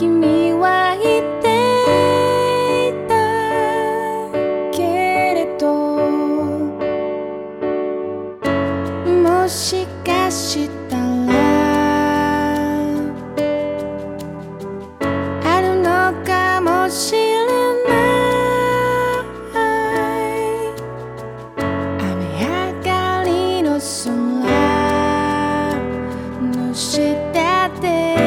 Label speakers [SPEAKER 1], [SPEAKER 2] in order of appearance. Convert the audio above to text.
[SPEAKER 1] 君は言っていたけれどもしかしたらあるのかもしれない。雨上がりの空の下で